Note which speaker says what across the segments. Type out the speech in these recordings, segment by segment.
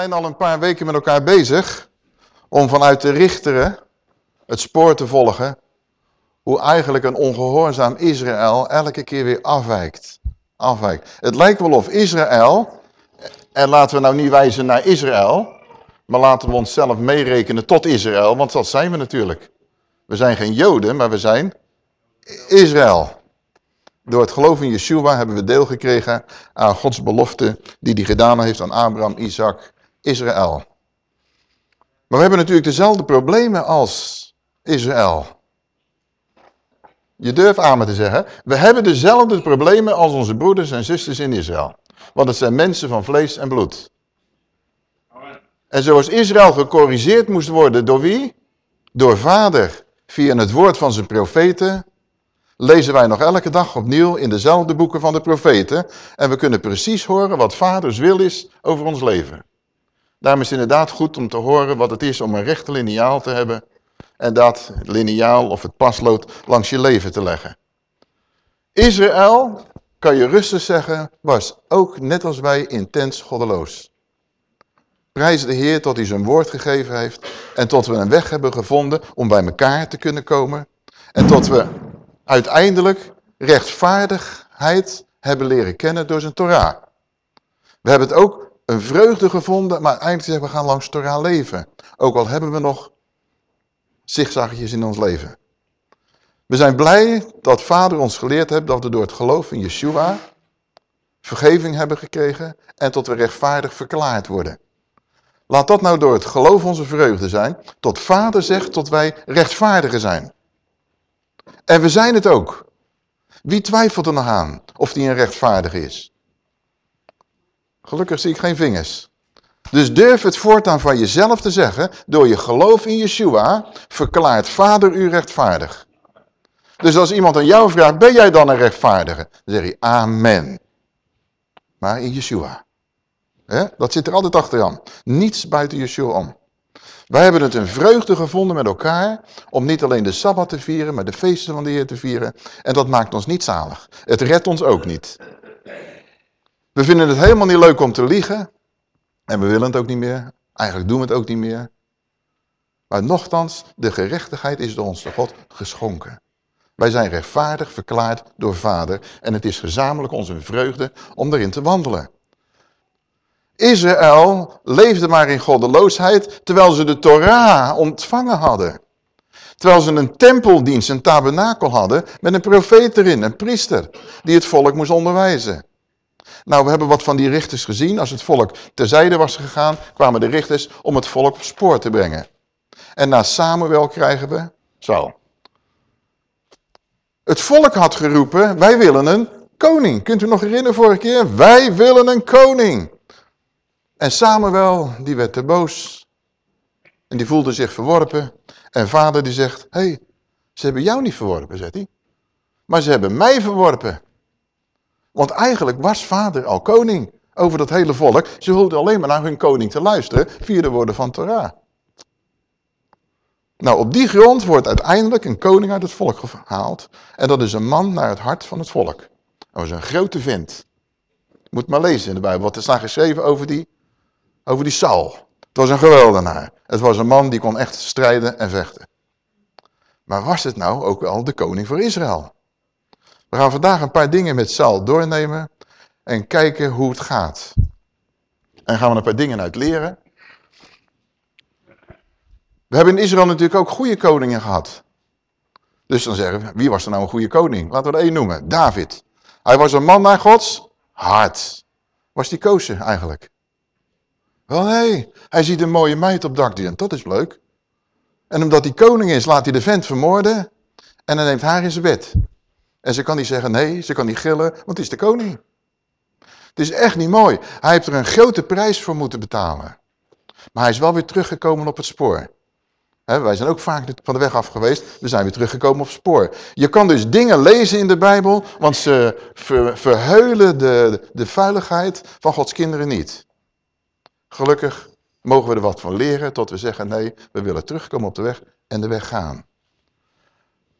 Speaker 1: Zijn al een paar weken met elkaar bezig om vanuit de richteren het spoor te volgen hoe eigenlijk een ongehoorzaam Israël elke keer weer afwijkt. afwijkt. Het lijkt wel of Israël, en laten we nou niet wijzen naar Israël, maar laten we onszelf meerekenen tot Israël, want dat zijn we natuurlijk. We zijn geen Joden, maar we zijn Israël. Door het geloof in Yeshua hebben we deel gekregen aan Gods belofte die hij gedaan heeft aan Abraham, Isaac, Israël. Maar we hebben natuurlijk dezelfde problemen als Israël. Je durft aan me te zeggen, we hebben dezelfde problemen als onze broeders en zusters in Israël. Want het zijn mensen van vlees en bloed. En zoals Israël gecorrigeerd moest worden door wie? Door vader, via het woord van zijn profeten, lezen wij nog elke dag opnieuw in dezelfde boeken van de profeten. En we kunnen precies horen wat vaders wil is over ons leven. Daarom is het inderdaad goed om te horen wat het is om een rechte lineaal te hebben. En dat lineaal of het paslood langs je leven te leggen. Israël, kan je rustig zeggen, was ook net als wij intens goddeloos. Prijs de Heer tot hij zijn woord gegeven heeft. En tot we een weg hebben gevonden om bij elkaar te kunnen komen. En tot we uiteindelijk rechtvaardigheid hebben leren kennen door zijn Torah. We hebben het ook een vreugde gevonden, maar uiteindelijk zeggen we gaan langs Torah leven. Ook al hebben we nog zigzaggetjes in ons leven. We zijn blij dat vader ons geleerd heeft dat we door het geloof in Yeshua vergeving hebben gekregen en tot we rechtvaardig verklaard worden. Laat dat nou door het geloof onze vreugde zijn, tot vader zegt tot wij rechtvaardigen zijn. En we zijn het ook. Wie twijfelt er nog aan of die een rechtvaardige is? Gelukkig zie ik geen vingers. Dus durf het voortaan van jezelf te zeggen, door je geloof in Yeshua, verklaart vader u rechtvaardig. Dus als iemand aan jou vraagt, ben jij dan een rechtvaardige? Dan zeg je amen. Maar in Yeshua. Dat zit er altijd achteraan. Niets buiten Yeshua om. Wij hebben het een vreugde gevonden met elkaar om niet alleen de Sabbat te vieren, maar de feesten van de Heer te vieren. En dat maakt ons niet zalig. Het redt ons ook niet. We vinden het helemaal niet leuk om te liegen. En we willen het ook niet meer. Eigenlijk doen we het ook niet meer. Maar nochtans, de gerechtigheid is door ons de God geschonken. Wij zijn rechtvaardig verklaard door Vader. En het is gezamenlijk onze vreugde om erin te wandelen. Israël leefde maar in goddeloosheid terwijl ze de Torah ontvangen hadden. Terwijl ze een tempeldienst, een tabernakel hadden met een profeet erin, een priester, die het volk moest onderwijzen. Nou, we hebben wat van die richters gezien. Als het volk terzijde was gegaan, kwamen de richters om het volk op spoor te brengen. En na Samuel krijgen we Saul. Het volk had geroepen, wij willen een koning. Kunt u nog herinneren vorige keer? Wij willen een koning. En Samuel, die werd te boos. En die voelde zich verworpen. En vader die zegt, hé, hey, ze hebben jou niet verworpen, zegt hij. Maar ze hebben mij verworpen. Want eigenlijk was vader al koning over dat hele volk. Ze hoefden alleen maar naar hun koning te luisteren via de woorden van Torah. Nou, op die grond wordt uiteindelijk een koning uit het volk gehaald. En dat is een man naar het hart van het volk. Dat was een grote vent. Moet maar lezen in de Bijbel wat er staat geschreven over die, over die Saul. Het was een geweldenaar. Het was een man die kon echt strijden en vechten. Maar was het nou ook wel de koning voor Israël? We gaan vandaag een paar dingen met Saul doornemen en kijken hoe het gaat. En gaan we een paar dingen uit leren. We hebben in Israël natuurlijk ook goede koningen gehad. Dus dan zeggen we, wie was er nou een goede koning? Laten we er één noemen, David. Hij was een man naar Gods hart. Was die kozen eigenlijk? Wel nee, hij ziet een mooie meid op dak dat is leuk. En omdat hij koning is, laat hij de vent vermoorden en dan neemt haar in zijn bed. En ze kan niet zeggen nee, ze kan niet gillen, want het is de koning. Het is echt niet mooi. Hij heeft er een grote prijs voor moeten betalen. Maar hij is wel weer teruggekomen op het spoor. wij zijn ook vaak van de weg af geweest. We zijn weer teruggekomen op het spoor. Je kan dus dingen lezen in de Bijbel, want ze verheulen de, de vuiligheid van Gods kinderen niet. Gelukkig mogen we er wat van leren tot we zeggen nee, we willen terugkomen op de weg en de weg gaan.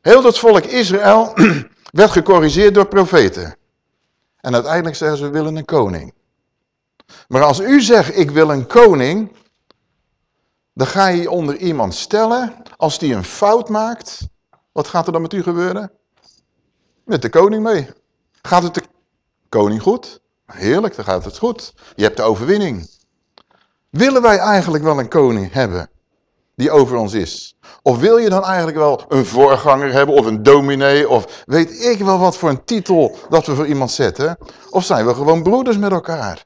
Speaker 1: Heel dat volk Israël werd gecorrigeerd door profeten. En uiteindelijk zeggen ze, we willen een koning. Maar als u zegt, ik wil een koning, dan ga je je onder iemand stellen. Als die een fout maakt, wat gaat er dan met u gebeuren? Met de koning mee. Gaat het de koning goed? Heerlijk, dan gaat het goed. Je hebt de overwinning. Willen wij eigenlijk wel een koning hebben die over ons is? Of wil je dan eigenlijk wel een voorganger hebben of een dominee of weet ik wel wat voor een titel dat we voor iemand zetten? Of zijn we gewoon broeders met elkaar?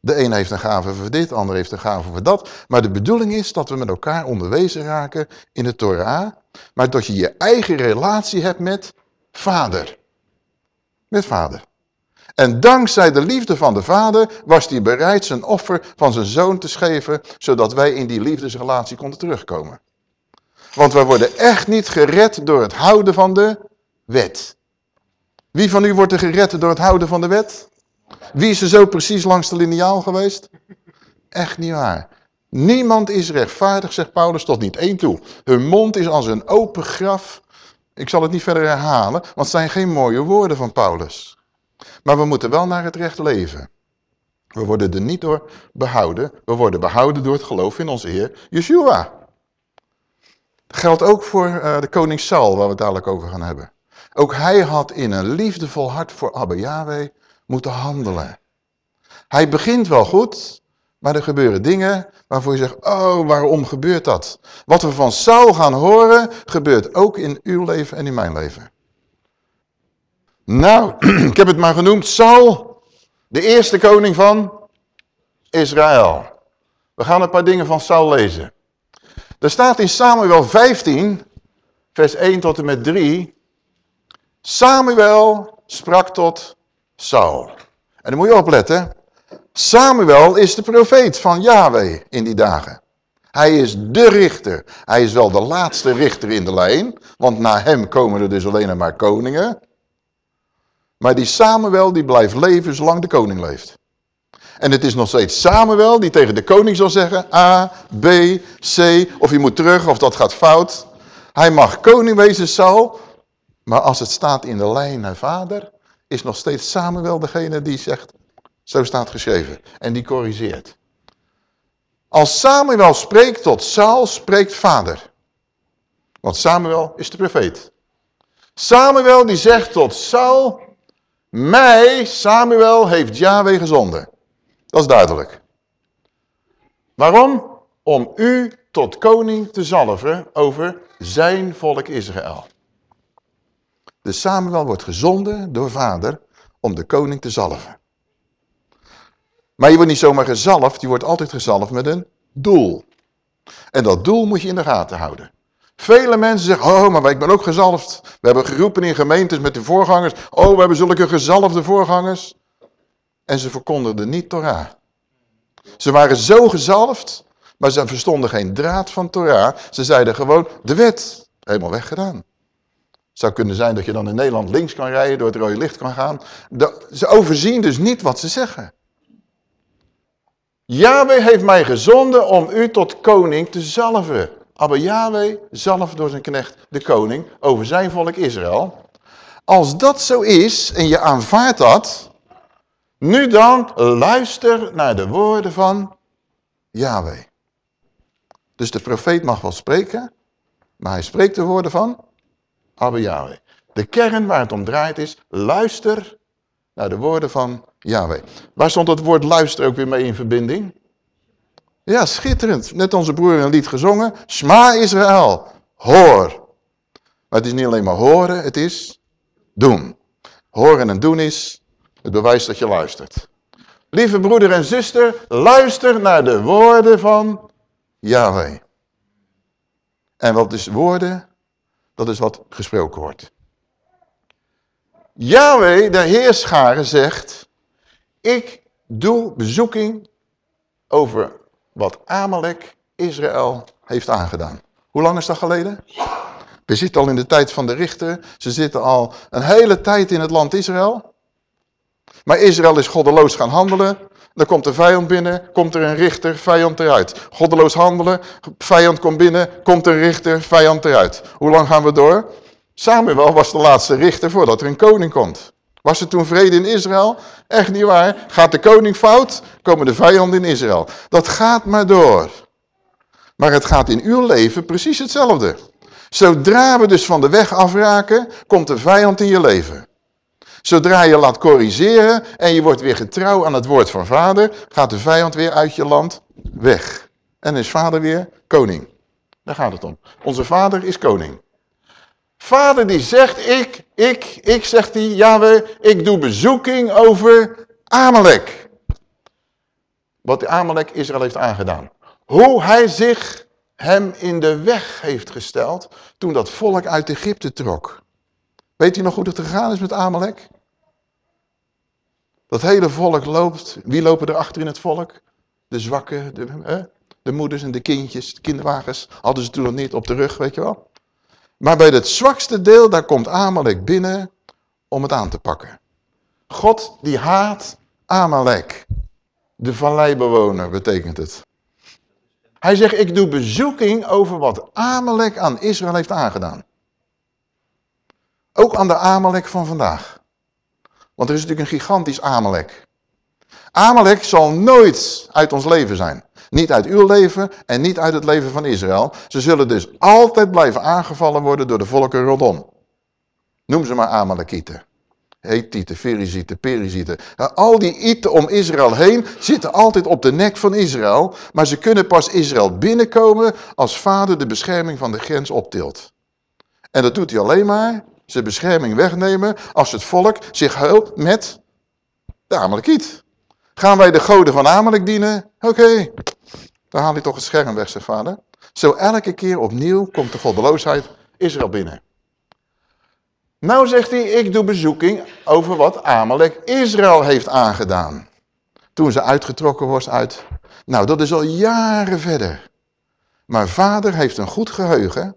Speaker 1: De een heeft een gave voor dit, de ander heeft een gave voor dat. Maar de bedoeling is dat we met elkaar onderwezen raken in de Torah. Maar dat je je eigen relatie hebt met vader. Met vader. En dankzij de liefde van de vader was hij bereid zijn offer van zijn zoon te geven, zodat wij in die liefdesrelatie konden terugkomen. Want wij worden echt niet gered door het houden van de wet. Wie van u wordt er gered door het houden van de wet? Wie is er zo precies langs de liniaal geweest? Echt niet waar. Niemand is rechtvaardig, zegt Paulus, tot niet één toe. Hun mond is als een open graf. Ik zal het niet verder herhalen, want het zijn geen mooie woorden van Paulus. Maar we moeten wel naar het recht leven. We worden er niet door behouden. We worden behouden door het geloof in onze Heer Yeshua. Dat geldt ook voor uh, de koning Saul, waar we het dadelijk over gaan hebben. Ook hij had in een liefdevol hart voor Abba Yahweh moeten handelen. Hij begint wel goed, maar er gebeuren dingen waarvoor je zegt, oh, waarom gebeurt dat? Wat we van Saul gaan horen, gebeurt ook in uw leven en in mijn leven. Nou, ik heb het maar genoemd, Saul, de eerste koning van Israël. We gaan een paar dingen van Saul lezen. Er staat in Samuel 15, vers 1 tot en met 3. Samuel sprak tot Saul. En dan moet je opletten. Samuel is de profeet van Yahweh in die dagen. Hij is de richter. Hij is wel de laatste richter in de lijn. Want na hem komen er dus alleen maar koningen. Maar die Samuel die blijft leven zolang de koning leeft. En het is nog steeds Samuel die tegen de koning zal zeggen A, B, C, of je moet terug of dat gaat fout. Hij mag koning wezen, Saul. Maar als het staat in de lijn naar vader, is nog steeds Samuel degene die zegt, zo staat geschreven. En die corrigeert. Als Samuel spreekt tot Saul, spreekt vader. Want Samuel is de profeet. Samuel die zegt tot Saul, mij, Samuel, heeft Yahweh gezonden. Dat is duidelijk. Waarom? Om u tot koning te zalven over zijn volk Israël. De Samuel wordt gezonden door vader om de koning te zalven. Maar je wordt niet zomaar gezalfd, je wordt altijd gezalfd met een doel. En dat doel moet je in de gaten houden. Vele mensen zeggen, oh, maar ik ben ook gezalfd. We hebben geroepen in gemeentes met de voorgangers. Oh, we hebben zulke gezalfde voorgangers. En ze verkondigden niet Torah. Ze waren zo gezalfd, maar ze verstonden geen draad van Torah. Ze zeiden gewoon, de wet, helemaal weggedaan. Het zou kunnen zijn dat je dan in Nederland links kan rijden, door het rode licht kan gaan. ze overzien dus niet wat ze zeggen. Yahweh heeft mij gezonden om u tot koning te zalven. Aber Yahweh zalf door zijn knecht de koning over zijn volk Israël. Als dat zo is en je aanvaardt dat, nu dan luister naar de woorden van Yahweh. Dus de profeet mag wel spreken, maar hij spreekt de woorden van Abba Yahweh. De kern waar het om draait is, luister naar de woorden van Yahweh. Waar stond het woord luister ook weer mee in verbinding? Ja, schitterend. Net onze broer een lied gezongen. Sma Israël, hoor. Maar het is niet alleen maar horen, het is doen. Horen en doen is het bewijs dat je luistert. Lieve broeder en zuster, luister naar de woorden van Yahweh. En wat is woorden? Dat is wat gesproken wordt. Yahweh, de Heerscharen, zegt, ik doe bezoeking over wat Amalek Israël heeft aangedaan. Hoe lang is dat geleden? We zitten al in de tijd van de richter. Ze zitten al een hele tijd in het land Israël. Maar Israël is goddeloos gaan handelen. Dan komt de vijand binnen, komt er een richter, vijand eruit. Goddeloos handelen, vijand komt binnen, komt een richter, vijand eruit. Hoe lang gaan we door? Samuel was de laatste richter voordat er een koning komt. Was er toen vrede in Israël? Echt niet waar. Gaat de koning fout, komen de vijanden in Israël. Dat gaat maar door. Maar het gaat in uw leven precies hetzelfde. Zodra we dus van de weg afraken, komt de vijand in je leven. Zodra je laat corrigeren en je wordt weer getrouw aan het woord van vader, gaat de vijand weer uit je land weg. En is vader weer koning. Daar gaat het om. Onze vader is koning. Vader die zegt, ik, ik, ik zegt hij, Yahweh, ik doe bezoeking over Amalek. Wat Amalek Israël heeft aangedaan. Hoe hij zich hem in de weg heeft gesteld toen dat volk uit Egypte trok. Weet u nog hoe het gegaan is met Amalek? Dat hele volk loopt. Wie lopen er achter in het volk? De zwakken, de, de moeders en de kindjes, de kinderwagens. Hadden ze toen nog niet op de rug, weet je wel. Maar bij het zwakste deel, daar komt Amalek binnen om het aan te pakken. God die haat Amalek. De valleibewoner betekent het. Hij zegt, ik doe bezoeking over wat Amalek aan Israël heeft aangedaan. Ook aan de Amalek van vandaag. Want er is natuurlijk een gigantisch Amalek. Amalek zal nooit uit ons leven zijn. Niet uit uw leven en niet uit het leven van Israël. Ze zullen dus altijd blijven aangevallen worden door de volken rondom. Noem ze maar Amalekieten. Hethieten, Ferizieten, Perizieten. Al die ieten om Israël heen zitten altijd op de nek van Israël. Maar ze kunnen pas Israël binnenkomen als vader de bescherming van de grens optilt. En dat doet hij alleen maar, zijn bescherming wegnemen, als het volk zich houdt met de Amalekiet. Gaan wij de goden van Amalek dienen? Oké, dan haal hij toch het scherm weg, zijn vader. Zo elke keer opnieuw komt de goddeloosheid Israël binnen. Nou zegt hij, ik doe bezoeking over wat Amalek Israël heeft aangedaan. Toen ze uitgetrokken was uit... Nou, dat is al jaren verder. Maar vader heeft een goed geheugen.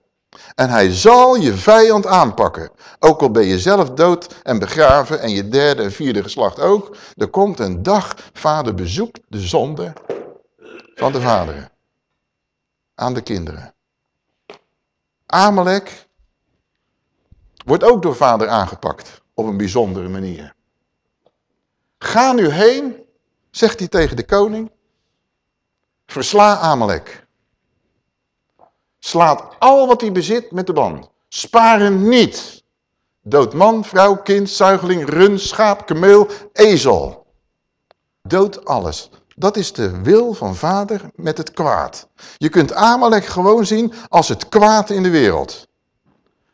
Speaker 1: En hij zal je vijand aanpakken. Ook al ben je zelf dood en begraven en je derde en vierde geslacht ook. Er komt een dag, vader bezoekt de zonde van de vaderen. Aan de kinderen. Amalek wordt ook door vader aangepakt. Op een bijzondere manier. Ga nu heen, zegt hij tegen de koning. Versla Amalek. Slaat al wat hij bezit met de band. Sparen niet. Dood man, vrouw, kind, zuigeling, run, schaap, kameel, ezel. Dood alles. Dat is de wil van vader met het kwaad. Je kunt Amalek gewoon zien als het kwaad in de wereld.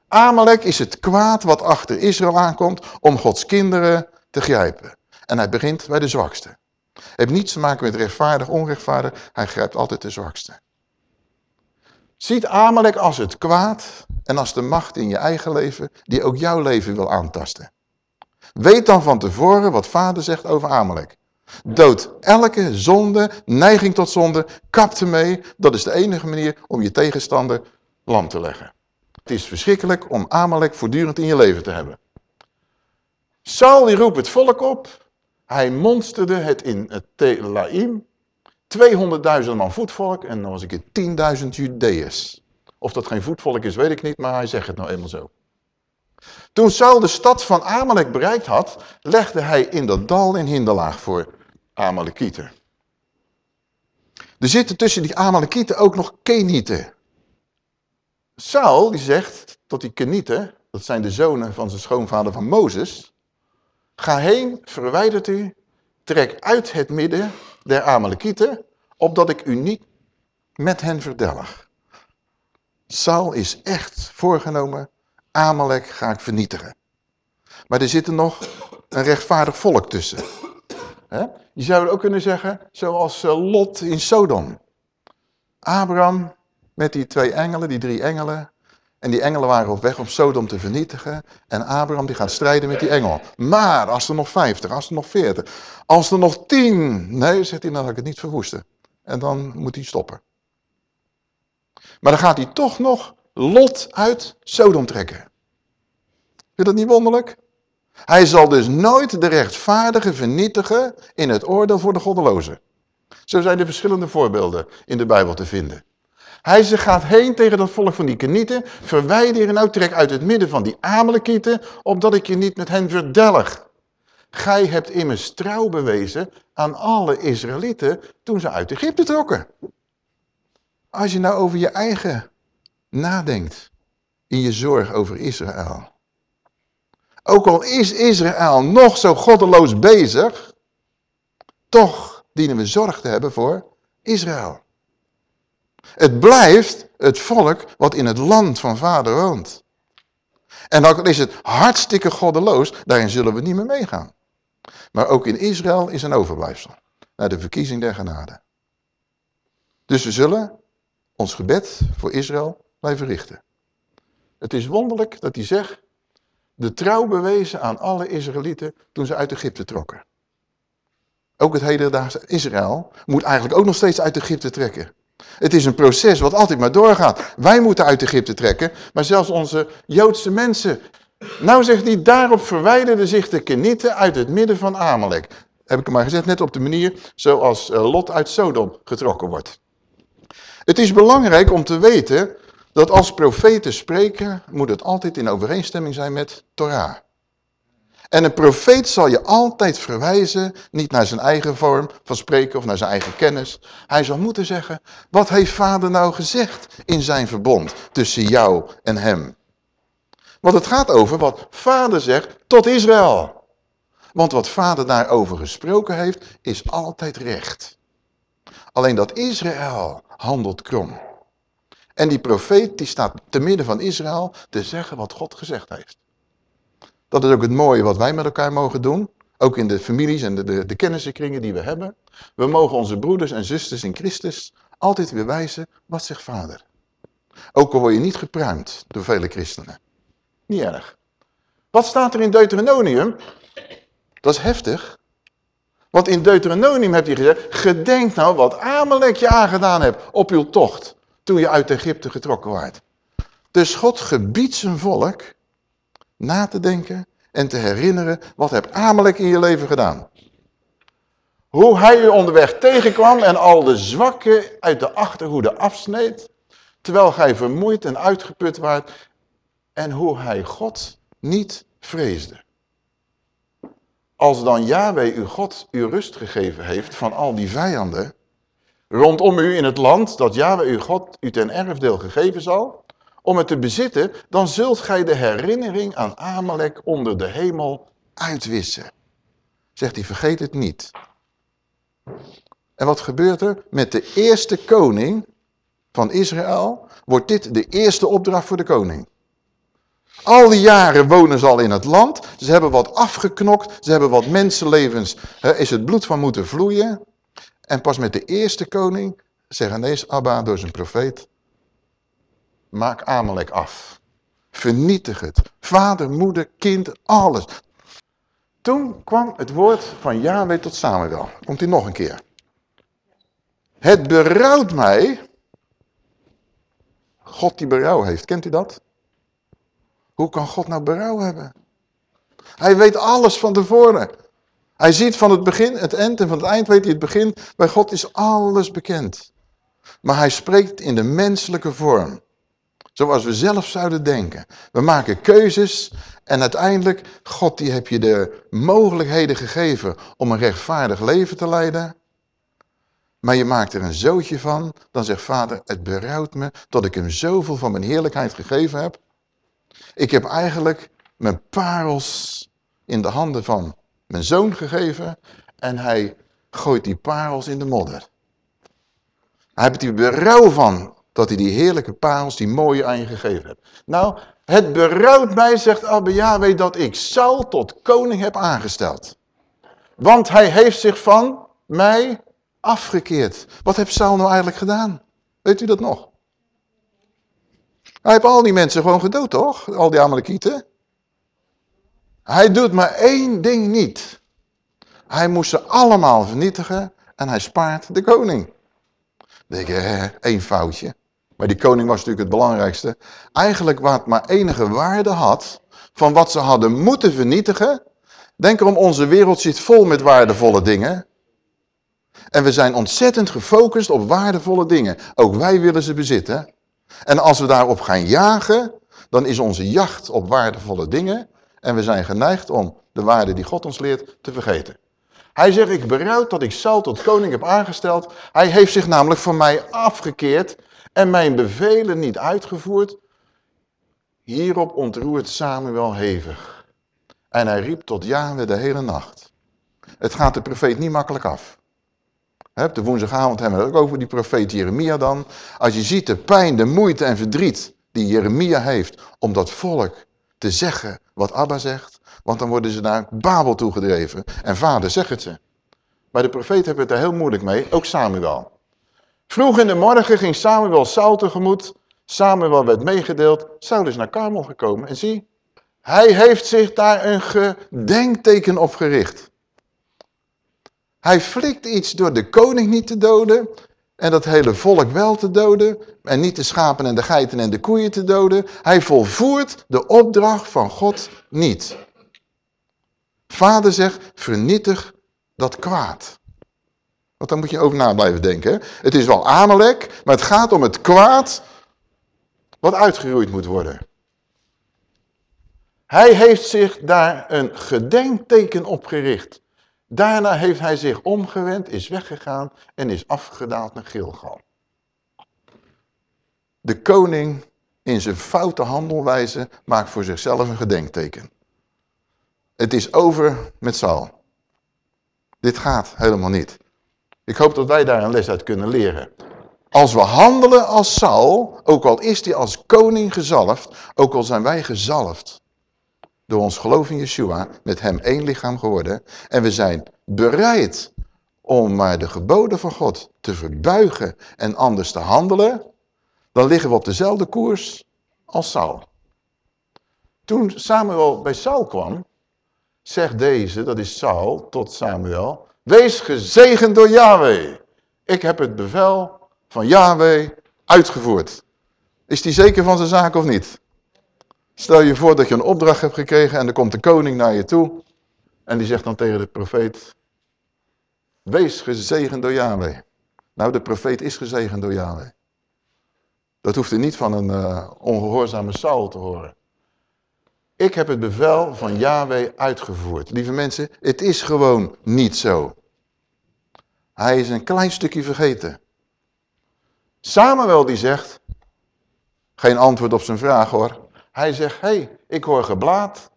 Speaker 1: Amalek is het kwaad wat achter Israël aankomt om Gods kinderen te grijpen. En hij begint bij de zwakste. Het heeft niets te maken met rechtvaardig, onrechtvaardig. Hij grijpt altijd de zwakste. Ziet Amalek als het kwaad en als de macht in je eigen leven die ook jouw leven wil aantasten. Weet dan van tevoren wat vader zegt over Amalek. Dood elke zonde, neiging tot zonde, kap ermee. Dat is de enige manier om je tegenstander lam te leggen. Het is verschrikkelijk om Amalek voortdurend in je leven te hebben. Saul die roept het volk op. Hij monsterde het in het Telaim. 200.000 man voetvolk en dan was ik het 10.000 Judeërs. Of dat geen voetvolk is, weet ik niet, maar hij zegt het nou eenmaal zo. Toen Saul de stad van Amalek bereikt had, legde hij in dat dal een hinderlaag voor Amalekieten. Er zitten tussen die Amalekieten ook nog Kenieten. Saul die zegt tot die Kenieten, dat zijn de zonen van zijn schoonvader van Mozes. Ga heen, verwijdert u, trek uit het midden der Amalekieten, opdat ik u niet met hen verdelg. Saul is echt voorgenomen, Amalek ga ik vernietigen. Maar er zit er nog een rechtvaardig volk tussen. Je zou ook kunnen zeggen, zoals eh, Lot in Sodom. Abraham met die twee engelen, die drie engelen. En die engelen waren op weg om Sodom te vernietigen. En Abraham die gaat strijden met die engel. Maar als er nog vijftig, als er nog veertig, als er nog tien. Nee, zegt hij, dan ga ik het niet verwoesten. En dan moet hij stoppen. Maar dan gaat hij toch nog Lot uit Sodom trekken. Vind je dat niet wonderlijk? Hij zal dus nooit de rechtvaardige vernietigen in het oordeel voor de goddelozen. Zo zijn er verschillende voorbeelden in de Bijbel te vinden. Hij ze gaat heen tegen dat volk van die kenieten, verwijder en uittrek uit het midden van die Amalekieten, opdat ik je niet met hen verdelg. Gij hebt immers trouw bewezen aan alle Israëlieten toen ze uit Egypte trokken. Als je nou over je eigen nadenkt, in je zorg over Israël. Ook al is Israël nog zo goddeloos bezig, toch dienen we zorg te hebben voor Israël. Het blijft het volk wat in het land van vader woont. En dan is het hartstikke goddeloos, daarin zullen we niet meer meegaan. Maar ook in Israël is een overblijfsel, naar de verkiezing der genade. Dus we zullen ons gebed voor Israël blijven richten. Het is wonderlijk dat hij zegt, de trouw bewezen aan alle Israëlieten toen ze uit Egypte trokken. Ook het hedendaagse Israël moet eigenlijk ook nog steeds uit Egypte trekken. Het is een proces wat altijd maar doorgaat. Wij moeten uit Egypte trekken, maar zelfs onze Joodse mensen. Nou zegt hij, daarop verwijderden zich de Kenieten uit het midden van Amalek. Heb ik hem maar gezet, net op de manier zoals eh, Lot uit Sodom getrokken wordt. Het is belangrijk om te weten dat als profeten spreken, moet het altijd in overeenstemming zijn met Torah. En een profeet zal je altijd verwijzen, niet naar zijn eigen vorm van spreken of naar zijn eigen kennis. Hij zal moeten zeggen, wat heeft vader nou gezegd in zijn verbond tussen jou en hem? Want het gaat over wat vader zegt tot Israël. Want wat vader daarover gesproken heeft, is altijd recht. Alleen dat Israël handelt krom. En die profeet die staat te midden van Israël te zeggen wat God gezegd heeft. Dat is ook het mooie wat wij met elkaar mogen doen. Ook in de families en de, de, de kennissenkringen die we hebben. We mogen onze broeders en zusters in Christus altijd weer wijzen, wat zegt vader? Ook al word je niet gepruimd door vele christenen. Niet erg. Wat staat er in Deuteronomium? Dat is heftig. Want in Deuteronomium heb je gezegd, gedenk nou wat Amalek je aangedaan hebt op uw tocht. Toen je uit Egypte getrokken waart. Dus God gebiedt zijn volk na te denken en te herinneren, wat heb Amalek in je leven gedaan? Hoe hij je onderweg tegenkwam en al de zwakken uit de achterhoede afsneed, terwijl gij vermoeid en uitgeput waart, en hoe hij God niet vreesde. Als dan Yahweh uw God u rust gegeven heeft van al die vijanden, rondom u in het land dat Yahweh uw God u ten erfdeel gegeven zal, om het te bezitten, dan zult gij de herinnering aan Amalek onder de hemel uitwissen. Zegt hij, vergeet het niet. En wat gebeurt er? Met de eerste koning van Israël wordt dit de eerste opdracht voor de koning. Al die jaren wonen ze al in het land. Ze hebben wat afgeknokt. Ze hebben wat mensenlevens. is het bloed van moeten vloeien. En pas met de eerste koning zegt ineens Abba door zijn profeet. Maak Amalek af. Vernietig het. Vader, moeder, kind, alles. Toen kwam het woord van Yahweh tot Samuel. Komt hij nog een keer. Het berouwt mij. God die berouw heeft, kent u dat? Hoe kan God nou berouw hebben? Hij weet alles van tevoren. Hij ziet van het begin het eind en van het eind weet hij het begin. Bij God is alles bekend. Maar hij spreekt in de menselijke vorm. Zoals we zelf zouden denken. We maken keuzes en uiteindelijk, God die heb je de mogelijkheden gegeven om een rechtvaardig leven te leiden. Maar je maakt er een zootje van, dan zegt vader, het berouwt me dat ik hem zoveel van mijn heerlijkheid gegeven heb. Ik heb eigenlijk mijn parels in de handen van mijn zoon gegeven en hij gooit die parels in de modder. Hij heeft er berouw van dat hij die heerlijke parels, die mooie aan je gegeven hebt. Nou, het berouwt mij, zegt Abba Yahweh, dat ik Saul tot koning heb aangesteld. Want hij heeft zich van mij afgekeerd. Wat heeft Saul nou eigenlijk gedaan? Weet u dat nog? Hij heeft al die mensen gewoon gedood, toch? Al die Amalekieten. Hij doet maar één ding niet. Hij moest ze allemaal vernietigen en hij spaart de koning. denk je, één foutje. Maar die koning was natuurlijk het belangrijkste. Eigenlijk wat maar enige waarde had van wat ze hadden moeten vernietigen. Denk erom, onze wereld zit vol met waardevolle dingen. En we zijn ontzettend gefocust op waardevolle dingen. Ook wij willen ze bezitten. En als we daarop gaan jagen, dan is onze jacht op waardevolle dingen. En we zijn geneigd om de waarde die God ons leert, te vergeten. Hij zegt, ik berouw dat ik Saul tot koning heb aangesteld. Hij heeft zich namelijk van mij afgekeerd en mijn bevelen niet uitgevoerd. Hierop ontroert Samuel hevig. En hij riep tot Yahweh de hele nacht. Het gaat de profeet niet makkelijk af. De woensdagavond hebben we het ook over die profeet Jeremia dan. Als je ziet de pijn, de moeite en verdriet die Jeremia heeft om dat volk te zeggen wat Abba zegt. Want dan worden ze naar Babel toegedreven. En vader zegt het ze. Maar de profeet hebben het er heel moeilijk mee, ook Samuel. Vroeg in de morgen ging Samuel Saul tegemoet. Samuel werd meegedeeld. Saul is naar Karmel gekomen en zie, hij heeft zich daar een gedenkteken op gericht. Hij flikt iets door de koning niet te doden en dat hele volk wel te doden en niet de schapen en de geiten en de koeien te doden. Hij volvoert de opdracht van God niet. Vader zegt, vernietig dat kwaad. Want daar moet je over na blijven denken. Het is wel Amalek, maar het gaat om het kwaad wat uitgeroeid moet worden. Hij heeft zich daar een gedenkteken op gericht. Daarna heeft hij zich omgewend, is weggegaan en is afgedaald naar Gilgal. De koning in zijn foute handelwijze maakt voor zichzelf een gedenkteken. Het is over met Saul. Dit gaat helemaal niet. Ik hoop dat wij daar een les uit kunnen leren. Als we handelen als Saul, ook al is hij als koning gezalfd, ook al zijn wij gezalfd door ons geloof in Yeshua, met hem één lichaam geworden. En we zijn bereid om maar de geboden van God te verbuigen en anders te handelen, dan liggen we op dezelfde koers als Saul. Toen Samuel bij Saul kwam, zegt deze, dat is Saul, tot Samuel, wees gezegend door Yahweh. Ik heb het bevel van Yahweh uitgevoerd. Is die zeker van zijn zaak of niet? Stel je voor dat je een opdracht hebt gekregen en er komt de koning naar je toe. En die zegt dan tegen de profeet, wees gezegend door Yahweh. Nou, de profeet is gezegend door Yahweh. Dat hoeft er niet van een uh, ongehoorzame Saul te horen. Ik heb het bevel van Yahweh uitgevoerd. Lieve mensen, het is gewoon niet zo. Hij is een klein stukje vergeten. Samuel die zegt, geen antwoord op zijn vraag hoor. Hij zegt, hé, hey, ik hoor geblaad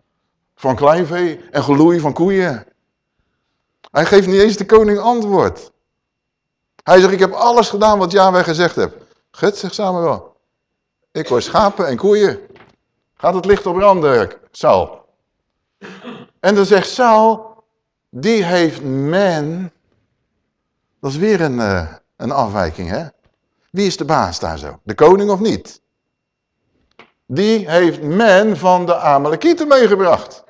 Speaker 1: van kleinvee en geloei van koeien. Hij geeft niet eens de koning antwoord. Hij zegt, ik heb alles gedaan wat Yahweh gezegd heeft. Gut, zegt Samuel. Ik hoor schapen en koeien. Gaat het licht op branden, Saul. En dan zegt Saul, die heeft men... Dat is weer een, uh, een afwijking, hè? Wie is de baas daar zo? De koning of niet? Die heeft men van de Amalekieten meegebracht.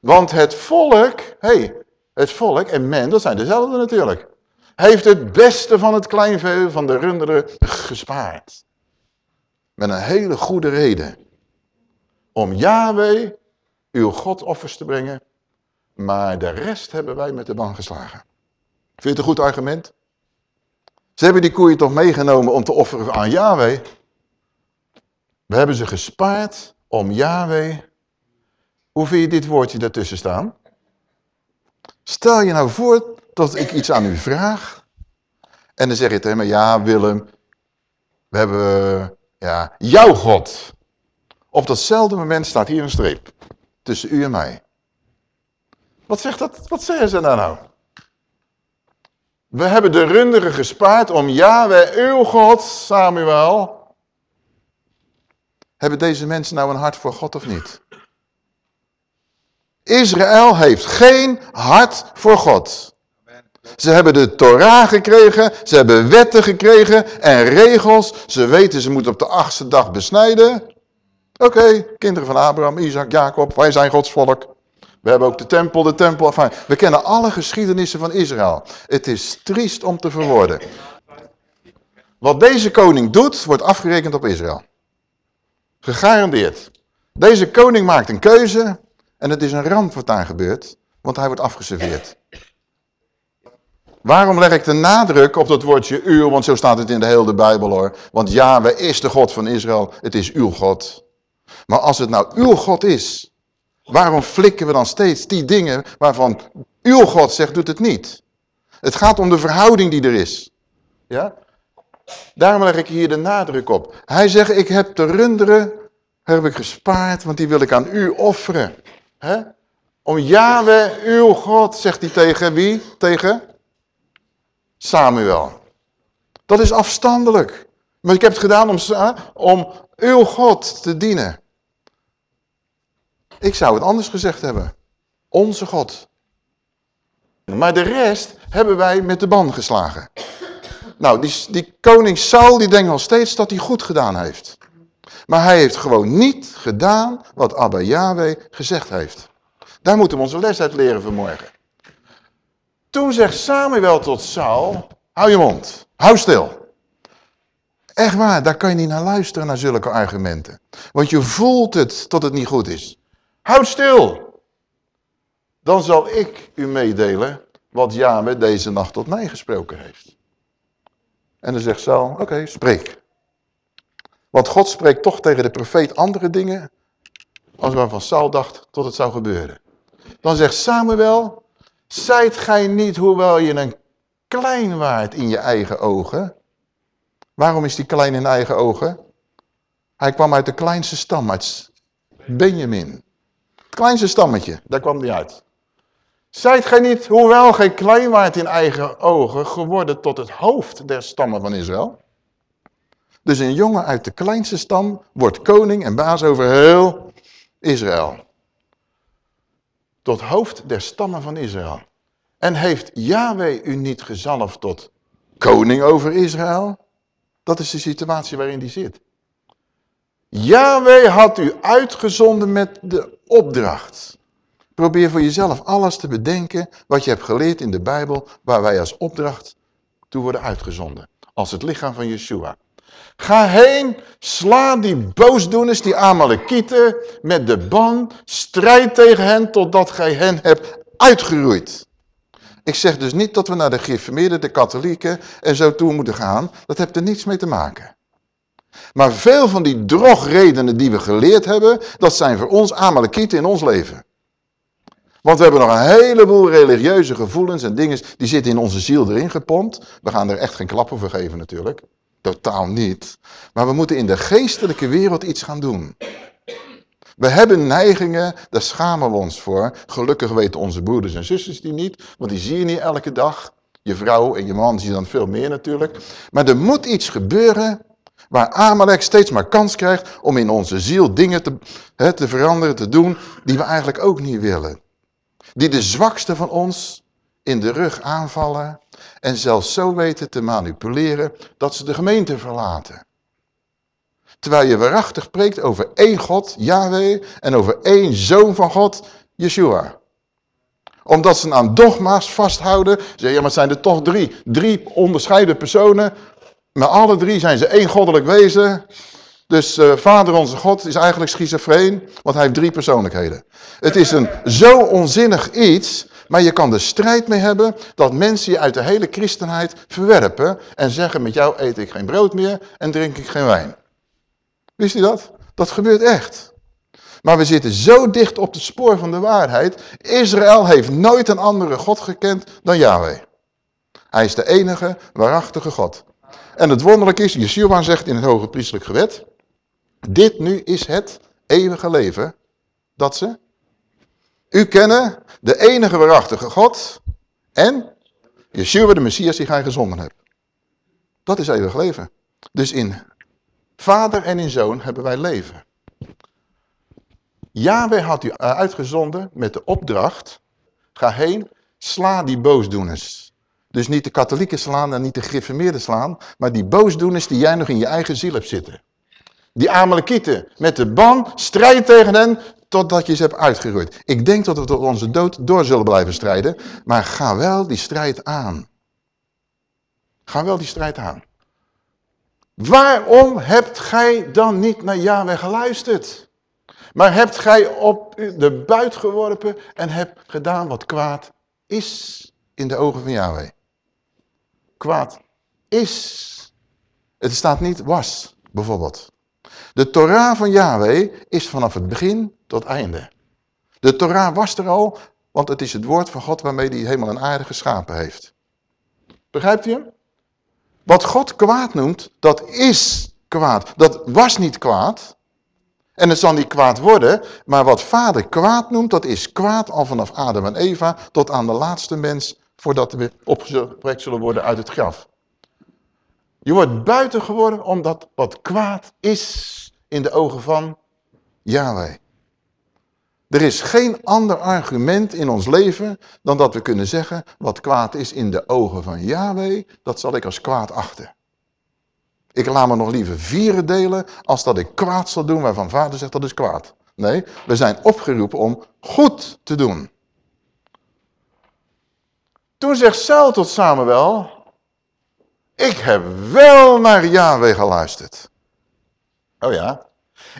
Speaker 1: Want het volk, hey, het volk en men, dat zijn dezelfde natuurlijk. Heeft het beste van het kleinvee, van de runderen, gespaard. Met een hele goede reden om Yahweh uw godoffers te brengen, maar de rest hebben wij met de ban geslagen. Vind je het een goed argument? Ze hebben die koeien toch meegenomen om te offeren aan Yahweh. We hebben ze gespaard om Yahweh. Hoe vind je dit woordje daartussen staan? Stel je nou voor dat ik iets aan u vraag. En dan zeg je tegen me, ja Willem, we hebben ja, jouw God. Op datzelfde moment staat hier een streep. Tussen u en mij. Wat, zegt dat, wat zeggen ze daar nou? We hebben de runderen gespaard om Yahweh, uw God, Samuel. Hebben deze mensen nou een hart voor God of niet? Israël heeft geen hart voor God. Ze hebben de Torah gekregen, ze hebben wetten gekregen en regels. Ze weten ze moeten op de achtste dag besnijden. Oké, kinderen van Abraham, Isaac, Jacob, wij zijn Gods volk. We hebben ook de tempel, de tempel. Enfin, we kennen alle geschiedenissen van Israël. Het is triest om te verwoorden. Wat deze koning doet, wordt afgerekend op Israël. Gegarandeerd. Deze koning maakt een keuze en het is een ramp wat daar gebeurt, want hij wordt afgeserveerd. Waarom leg ik de nadruk op dat woordje uw, want zo staat het in de hele Bijbel hoor. Want Yahweh is de God van Israël, het is uw God. Maar als het nou uw God is, Waarom flikken we dan steeds die dingen waarvan uw God zegt, doet het niet? Het gaat om de verhouding die er is. Ja? Daarom leg ik hier de nadruk op. Hij zegt, ik heb de runderen heb ik gespaard, want die wil ik aan u offeren. He? Om Yahweh, uw God, zegt hij tegen wie? Tegen Samuel. Dat is afstandelijk. Maar ik heb het gedaan om, om uw God te dienen. Ik zou het anders gezegd hebben. Onze God. Maar de rest hebben wij met de ban geslagen. Nou, die, die koning Saul die denkt nog steeds dat hij goed gedaan heeft. Maar hij heeft gewoon niet gedaan wat Abba Yahweh gezegd heeft. Daar moeten we onze les uit leren vanmorgen. Toen zegt Samuel tot Saul, hou je mond, hou stil. Echt waar, daar kan je niet naar luisteren, naar zulke argumenten. Want je voelt het tot het niet goed is. Houd stil. Dan zal ik u meedelen wat Yahweh deze nacht tot mij gesproken heeft. En dan zegt Saul, oké, spreek. Want God spreekt toch tegen de profeet andere dingen als waarvan Saul dacht tot het zou gebeuren. Dan zegt Samuel, zijt gij niet, hoewel je een klein waard in je eigen ogen. Waarom is die klein in eigen ogen? Hij kwam uit de kleinste stam, uit Benjamin. Het kleinste stammetje, daar kwam hij uit. Zijt gij niet, hoewel gij klein waart in eigen ogen, geworden tot het hoofd der stammen van Israël? Dus een jongen uit de kleinste stam wordt koning en baas over heel Israël. Tot hoofd der stammen van Israël. En heeft Yahweh u niet gezalfd tot koning over Israël? Dat is de situatie waarin hij zit. Yahweh had u uitgezonden met de opdracht. Probeer voor jezelf alles te bedenken wat je hebt geleerd in de Bijbel, waar wij als opdracht toe worden uitgezonden. Als het lichaam van Yeshua. Ga heen, sla die boosdoeners, die Amalekieten, met de ban, strijd tegen hen totdat gij hen hebt uitgeroeid. Ik zeg dus niet dat we naar de gereformeerden, de katholieken en zo toe moeten gaan. Dat heeft er niets mee te maken. Maar veel van die drogredenen die we geleerd hebben, dat zijn voor ons Amalekieten in ons leven. Want we hebben nog een heleboel religieuze gevoelens en dingen, die zitten in onze ziel erin gepompt. We gaan er echt geen klap voor geven natuurlijk. Totaal niet. Maar we moeten in de geestelijke wereld iets gaan doen. We hebben neigingen, daar schamen we ons voor. Gelukkig weten onze broeders en zusters die niet, want die zie je niet elke dag. Je vrouw en je man zie je dan veel meer natuurlijk. Maar er moet iets gebeuren waar Amalek steeds maar kans krijgt om in onze ziel dingen te, te veranderen, te doen, die we eigenlijk ook niet willen. Die de zwakste van ons in de rug aanvallen en zelfs zo weten te manipuleren dat ze de gemeente verlaten. Terwijl je waarachtig preekt over één God, Yahweh, en over één Zoon van God, Yeshua. Omdat ze aan dogma's vasthouden, zeggen ja maar het zijn er toch drie. Drie onderscheiden personen, maar alle drie zijn ze één goddelijk wezen. Dus uh, Vader onze God is eigenlijk schizofreen, want hij heeft drie persoonlijkheden. Het is een zo onzinnig iets, maar je kan er strijd mee hebben dat mensen je uit de hele christenheid verwerpen en zeggen met jou eet ik geen brood meer en drink ik geen wijn. Wist u dat? Dat gebeurt echt. Maar we zitten zo dicht op het spoor van de waarheid. Israël heeft nooit een andere God gekend dan Yahweh. Hij is de enige waarachtige God. En het wonderlijke is, Yeshua zegt in het hoge priestelijk gewet, dit nu is het eeuwige leven dat ze u kennen, de enige waarachtige God en Yeshua de Messias die gij gezonden hebt. Dat is eeuwig leven. Dus in vader en in zoon hebben wij leven. Yahweh had u uitgezonden met de opdracht, ga heen, sla die boosdoeners. Dus niet de katholieken slaan en niet de gereformeerden slaan, maar die boosdoeners die jij nog in je eigen ziel hebt zitten. Die Amalekieten met de ban, strijd tegen hen totdat je ze hebt uitgeroeid. Ik denk dat we tot onze dood door zullen blijven strijden, maar ga wel die strijd aan. Ga wel die strijd aan. Waarom hebt gij dan niet naar Yahweh geluisterd? Maar hebt gij op de buit geworpen en hebt gedaan wat kwaad is in de ogen van Yahweh. Kwaad is. Het staat niet was, bijvoorbeeld. De Torah van Yahweh is vanaf het begin tot einde. De Torah was er al, want het is het woord van God waarmee hij helemaal en aarde geschapen heeft. Begrijpt u hem? Wat God kwaad noemt, dat is kwaad. Dat was niet kwaad. En het zal niet kwaad worden, maar wat vader kwaad noemt, dat is kwaad al vanaf Adam en Eva tot aan de laatste mens, voordat we opgewekt zullen worden uit het graf. Je wordt buiten geworden omdat wat kwaad is in de ogen van Yahweh. Er is geen ander argument in ons leven dan dat we kunnen zeggen, wat kwaad is in de ogen van Yahweh, dat zal ik als kwaad achten. Ik laat me nog liever vieren delen als dat ik kwaad zal doen waarvan vader zegt dat is kwaad. Nee, we zijn opgeroepen om goed te doen. Toen zegt Saul tot Samuel, ik heb wel naar Yahweh geluisterd. Oh ja,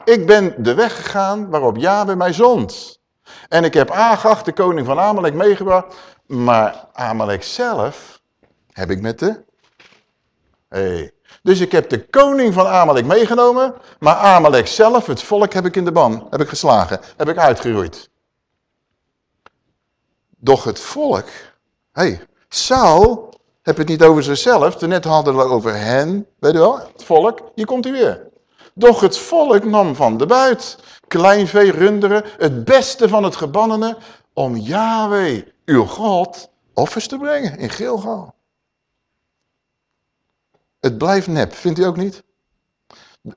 Speaker 1: ik ben de weg gegaan waarop Yahweh mij zond. En ik heb Agag, de koning van Amalek, meegebracht. Maar Amalek zelf heb ik met de... Hey. Dus ik heb de koning van Amalek meegenomen. Maar Amalek zelf, het volk, heb ik in de ban. Heb ik geslagen. Heb ik uitgeroeid. Doch het volk... hey, Saul heb het niet over zichzelf. Net hadden we over hen. Weet u wel? Het volk. Hier komt hij weer. Doch het volk nam van de buit, kleinvee, runderen, het beste van het gebannene, om Yahweh, uw God, offers te brengen in Gilgal. Het blijft nep, vindt u ook niet?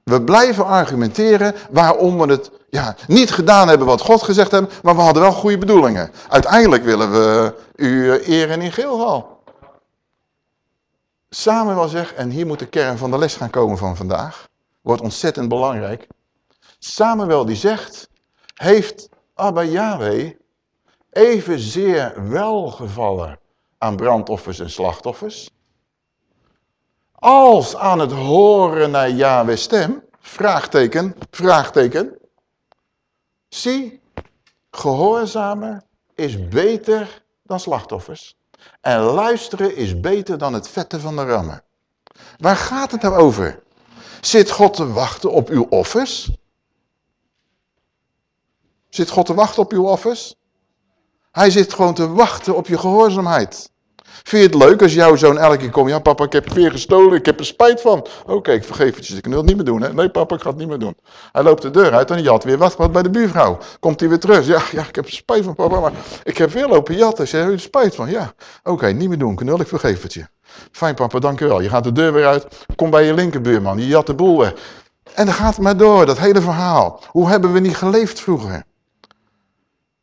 Speaker 1: We blijven argumenteren waarom we het ja, niet gedaan hebben wat God gezegd heeft, maar we hadden wel goede bedoelingen. Uiteindelijk willen we u eren in Gilgal. Samuel zegt, en hier moet de kern van de les gaan komen van vandaag wordt ontzettend belangrijk. Samuel die zegt, heeft Abba Yahweh evenzeer welgevallen aan brandoffers en slachtoffers, als aan het horen naar Yahweh's stem, vraagteken, vraagteken, zie, gehoorzamen is beter dan slachtoffers. En luisteren is beter dan het vetten van de rammen. Waar gaat het nou over? Zit God te wachten op uw offers? Zit God te wachten op uw offers? Hij zit gewoon te wachten op je gehoorzaamheid. Vind je het leuk als jouw zoon elke keer komt? Ja papa, ik heb weer gestolen, ik heb er spijt van. Oké, ik vergeef het je, ik wil het niet meer doen. Hè? Nee papa, ik ga het niet meer doen. Hij loopt de deur uit en hij had weer wat bij de buurvrouw. Komt hij weer terug? Ja, ja, ik heb spijt van papa, maar ik heb weer lopen jatten. Ze hebben er spijt van. Ja, oké, niet meer doen, knul, ik vergeef het je. Fijn papa, dankjewel. Je gaat de deur weer uit, kom bij je linkerbuurman, je jat de boel. En dan gaat het maar door, dat hele verhaal. Hoe hebben we niet geleefd vroeger?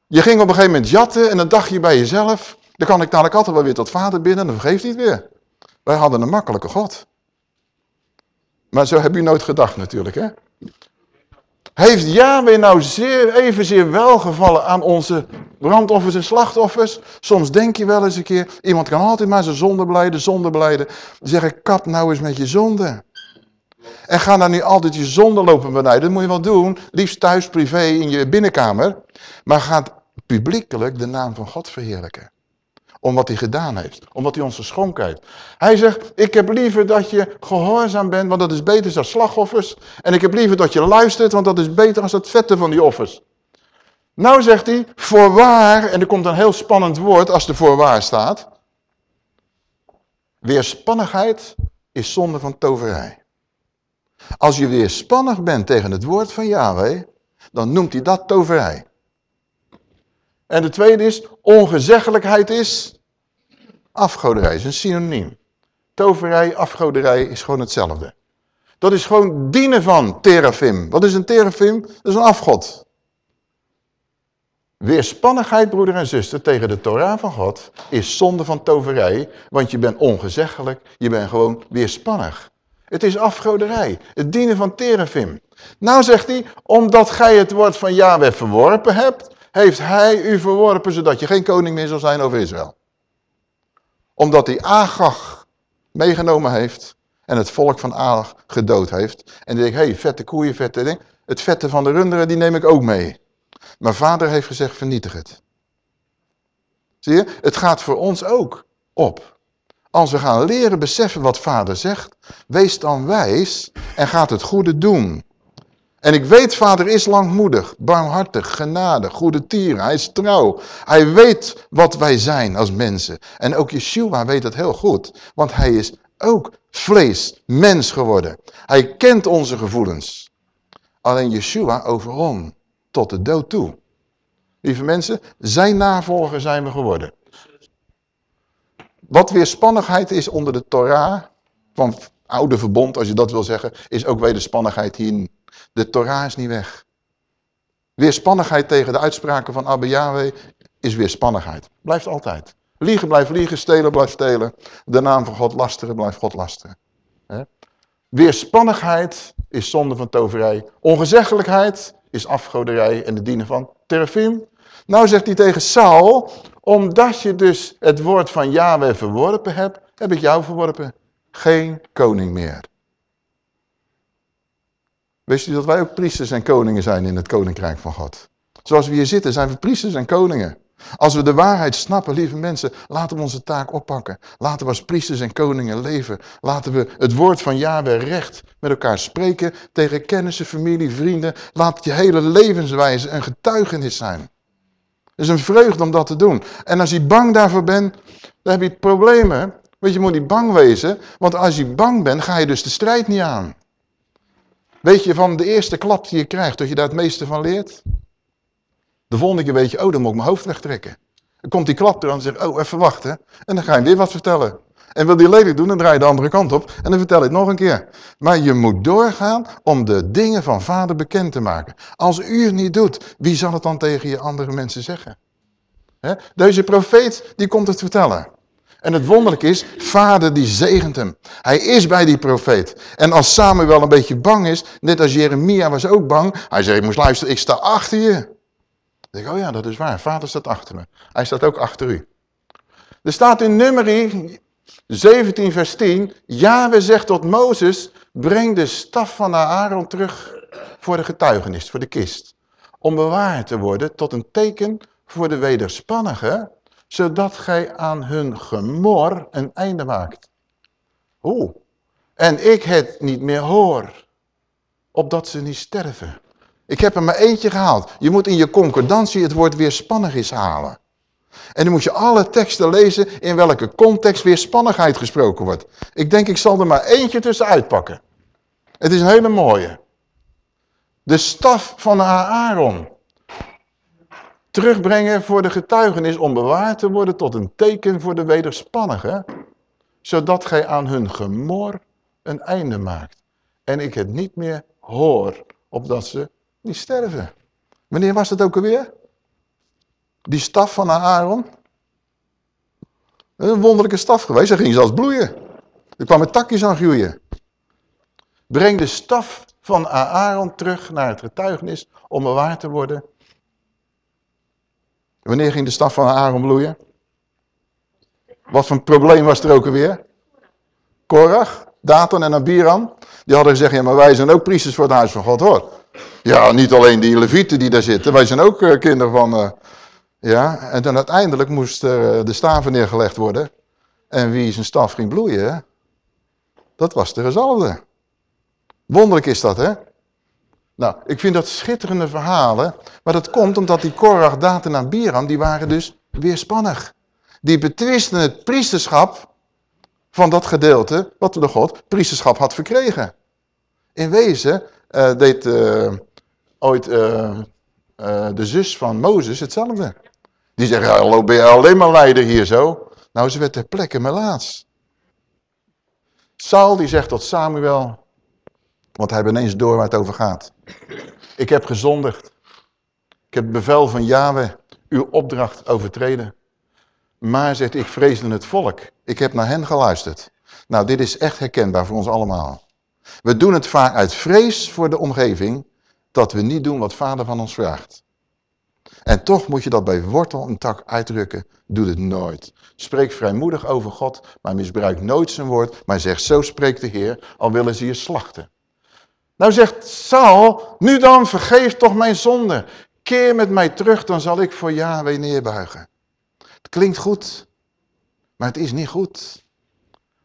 Speaker 1: Je ging op een gegeven moment jatten en dan dacht je bij jezelf... dan kan ik dadelijk altijd wel weer tot vader binnen en dan vergeeft hij het weer. Wij hadden een makkelijke God. Maar zo heb je nooit gedacht natuurlijk, hè? Heeft Yahweh nou zeer, evenzeer welgevallen aan onze brandoffers en slachtoffers? Soms denk je wel eens een keer, iemand kan altijd maar zijn zonde blijden, zonde blijden. Zeg ik, kap nou eens met je zonde. En ga dan niet altijd je zonde lopen benijden. Dat moet je wel doen, liefst thuis, privé, in je binnenkamer. Maar ga publiekelijk de naam van God verheerlijken om wat hij gedaan heeft. Omdat hij ons geschonken heeft. Hij zegt, ik heb liever dat je gehoorzaam bent, want dat is beter dan slachtoffers. En ik heb liever dat je luistert, want dat is beter dan het vetten van die offers. Nou zegt hij, voorwaar, en er komt een heel spannend woord als er voorwaar staat. Weerspannigheid is zonde van toverij. Als je weerspannig bent tegen het woord van Yahweh, dan noemt hij dat toverij. En de tweede is, ongezeggelijkheid is afgoderij, is een synoniem. Toverij, afgoderij is gewoon hetzelfde. Dat is gewoon dienen van terafim. Wat is een terafim? Dat is een afgod. Weerspannigheid, broeder en zuster, tegen de Torah van God is zonde van toverij, want je bent ongezeggelijk, je bent gewoon weerspannig. Het is afgoderij, het dienen van terafim. Nou zegt hij, omdat gij het woord van Yahweh verworpen hebt, heeft hij u verworpen, zodat je geen koning meer zal zijn over Israël. Omdat hij Agag meegenomen heeft en het volk van Agag gedood heeft. En die denkt, hé, hey, vette koeien, vette ding. Het vette van de runderen, die neem ik ook mee. Maar vader heeft gezegd, vernietig het. Zie je, het gaat voor ons ook op. Als we gaan leren beseffen wat vader zegt, wees dan wijs en gaat het goede doen. En ik weet, vader is langmoedig, barmhartig, genadig, goede tieren. Hij is trouw. Hij weet wat wij zijn als mensen. En ook Yeshua weet het heel goed. Want hij is ook vlees, mens geworden. Hij kent onze gevoelens. Alleen Yeshua overwon tot de dood toe. Lieve mensen, zijn navolger zijn we geworden. Wat weerspannigheid is onder de Torah, van oude verbond als je dat wil zeggen, is ook wederspannigheid hier. De Torah is niet weg. Weerspannigheid tegen de uitspraken van Abba Yahweh is weerspannigheid. Blijft altijd. Liegen blijft liegen, stelen blijft stelen. De naam van God lasteren blijft God lasteren. Weerspannigheid is zonde van toverij. Ongezeggelijkheid is afgoderij en de dienen van terfim. Nou zegt hij tegen Saul, omdat je dus het woord van Yahweh verworpen hebt, heb ik jou verworpen. Geen koning meer. Wist u dat wij ook priesters en koningen zijn in het koninkrijk van God? Zoals we hier zitten zijn we priesters en koningen. Als we de waarheid snappen, lieve mensen, laten we onze taak oppakken. Laten we als priesters en koningen leven. Laten we het woord van Yahweh recht met elkaar spreken tegen kennissen, familie, vrienden. Laat je hele levenswijze een getuigenis zijn. Het is een vreugde om dat te doen. En als je bang daarvoor bent, dan heb je problemen. Want je moet niet bang wezen, want als je bang bent, ga je dus de strijd niet aan. Weet je van de eerste klap die je krijgt, dat je daar het meeste van leert? De volgende keer weet je, oh, dan moet ik mijn hoofd wegtrekken. Dan komt die klap er en zegt, oh, even wachten. En dan ga je weer wat vertellen. En wil die lelijk doen, dan draai je de andere kant op en dan vertel je het nog een keer. Maar je moet doorgaan om de dingen van vader bekend te maken. Als u het niet doet, wie zal het dan tegen je andere mensen zeggen? Deze profeet, die komt het vertellen. En het wonderlijke is, vader die zegent hem. Hij is bij die profeet. En als Samuel een beetje bang is, net als Jeremia was ook bang. Hij zei, moest luisteren, ik sta achter je. Dan denk ik, oh ja, dat is waar. Vader staat achter me. Hij staat ook achter u. Er staat in nummerie 17 vers 10. Yahweh zegt tot Mozes, breng de staf van Aaron terug voor de getuigenis, voor de kist. Om bewaard te worden tot een teken voor de wederspannigen zodat gij aan hun gemor een einde maakt. Oeh, en ik het niet meer hoor, opdat ze niet sterven. Ik heb er maar eentje gehaald. Je moet in je concordantie het woord weerspannig is halen. En dan moet je alle teksten lezen in welke context weerspannigheid gesproken wordt. Ik denk ik zal er maar eentje tussen uitpakken. Het is een hele mooie. De staf van Aaron terugbrengen voor de getuigenis om bewaard te worden tot een teken voor de wederspannigen, zodat gij aan hun gemor een einde maakt. En ik het niet meer hoor, opdat ze niet sterven. Wanneer was het ook alweer? Die staf van Aaron? Een wonderlijke staf geweest, hij ging zelfs bloeien. Er kwamen takjes aan groeien. Breng de staf van Aaron terug naar het getuigenis om bewaard te worden Wanneer ging de staf van Aaron bloeien? Wat voor een probleem was er ook alweer? Korach, Datan en Abiram. Die hadden gezegd, ja maar wij zijn ook priesters voor het huis van God hoor. Ja, niet alleen die levieten die daar zitten, wij zijn ook uh, kinderen van... Uh, ja, en dan uiteindelijk moest uh, de staven neergelegd worden. En wie zijn staf ging bloeien, dat was de gezalfde. Wonderlijk is dat, hè? Nou, ik vind dat schitterende verhalen, maar dat komt omdat die Korach, Datan en Biram, die waren dus weerspannig. Die betwisten het priesterschap van dat gedeelte wat de God priesterschap had verkregen. In wezen uh, deed uh, ooit uh, de zus van Mozes hetzelfde. Die zeggen, hallo ben je alleen maar leider hier zo? Nou, ze werd ter plekke melaats. Saul die zegt tot Samuel, want hij heeft ineens door waar het over gaat. Ik heb gezondigd. Ik heb het bevel van Yahweh, uw opdracht overtreden. Maar, zegt ik, vreesde het volk. Ik heb naar hen geluisterd. Nou, dit is echt herkenbaar voor ons allemaal. We doen het vaak uit vrees voor de omgeving, dat we niet doen wat vader van ons vraagt. En toch moet je dat bij wortel en tak uitdrukken. Doe het nooit. Spreek vrijmoedig over God, maar misbruik nooit zijn woord. Maar zeg, zo spreekt de Heer, al willen ze je slachten. Nou zegt Saul, nu dan vergeef toch mijn zonde. Keer met mij terug, dan zal ik voor Yahweh neerbuigen. Het klinkt goed, maar het is niet goed.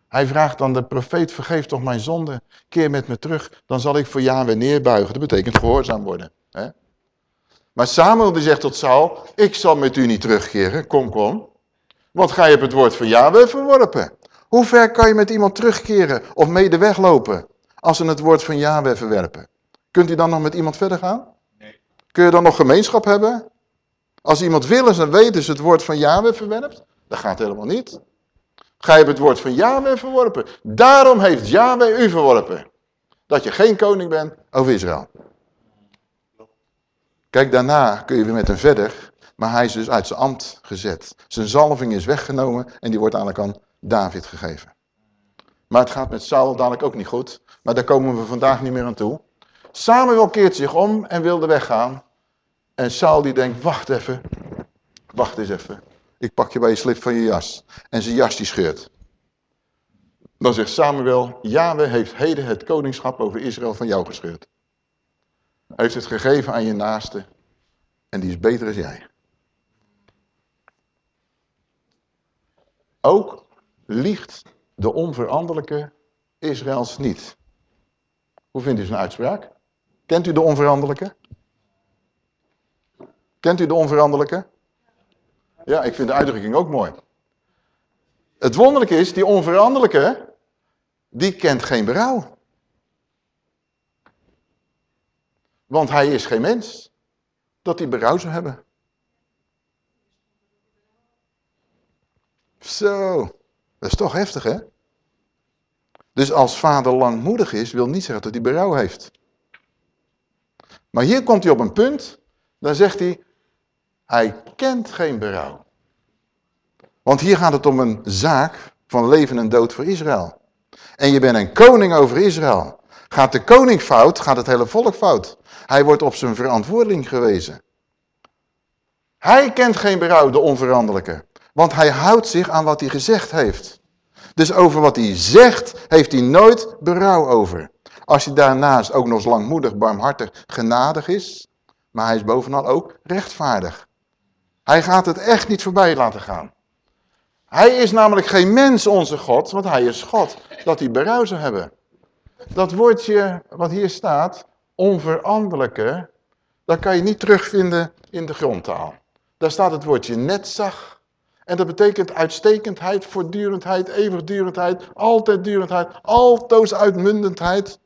Speaker 1: Hij vraagt dan de profeet, vergeef toch mijn zonde, keer met me terug, dan zal ik voor Yahweh neerbuigen. Dat betekent gehoorzaam worden. Hè? Maar Samuel die zegt tot Saul, ik zal met u niet terugkeren, kom kom. Want gij hebt het woord van Yahweh verworpen. Hoe ver kan je met iemand terugkeren of mede weglopen als ze het woord van Yahweh verwerpen? Kunt u dan nog met iemand verder gaan? Nee. Kun je dan nog gemeenschap hebben? Als iemand willens en wetens het woord van Yahweh verwerpt, dat gaat helemaal niet. Gij hebt het woord van Yahweh verworpen. Daarom heeft Yahweh u verworpen. Dat je geen koning bent over Israël. Kijk, daarna kun je weer met hem verder. Maar hij is dus uit zijn ambt gezet. Zijn zalving is weggenomen en die wordt eigenlijk aan David gegeven. Maar het gaat met Saul dadelijk ook niet goed. Maar daar komen we vandaag niet meer aan toe. Samuel keert zich om en wilde weggaan. En Saul die denkt, wacht even. Wacht eens even. Ik pak je bij je slip van je jas. En zijn jas die scheurt. Dan zegt Samuel, Yahweh heeft heden het koningschap over Israël van jou gescheurd. Hij heeft het gegeven aan je naaste. En die is beter dan jij. Ook liegt de onveranderlijke Israëls niet. Hoe vindt u zijn uitspraak? Kent u de onveranderlijke? Kent u de onveranderlijke? Ja, ik vind de uitdrukking ook mooi. Het wonderlijke is, die onveranderlijke, die kent geen berouw. Want hij is geen mens dat hij berouw zou hebben. Zo, dat is toch heftig hè? Dus als vader langmoedig is, wil niet zeggen dat hij berouw heeft. Maar hier komt hij op een punt, dan zegt hij, hij kent geen berouw. Want hier gaat het om een zaak van leven en dood voor Israël. En je bent een koning over Israël. Gaat de koning fout, gaat het hele volk fout. Hij wordt op zijn verantwoording gewezen. Hij kent geen berouw, de onveranderlijke. Want hij houdt zich aan wat hij gezegd heeft. Dus over wat hij zegt, heeft hij nooit berouw over. Als hij daarnaast ook nog eens langmoedig, barmhartig, genadig is. Maar hij is bovenal ook rechtvaardig. Hij gaat het echt niet voorbij laten gaan. Hij is namelijk geen mens, onze God, want hij is God. Dat hij berouw zou hebben. Dat woordje wat hier staat, onveranderlijke, dat kan je niet terugvinden in de grondtaal. Daar staat het woordje netzag. En dat betekent uitstekendheid, voortdurendheid, eeuwigdurendheid, altijddurendheid, altoos uitmundendheid.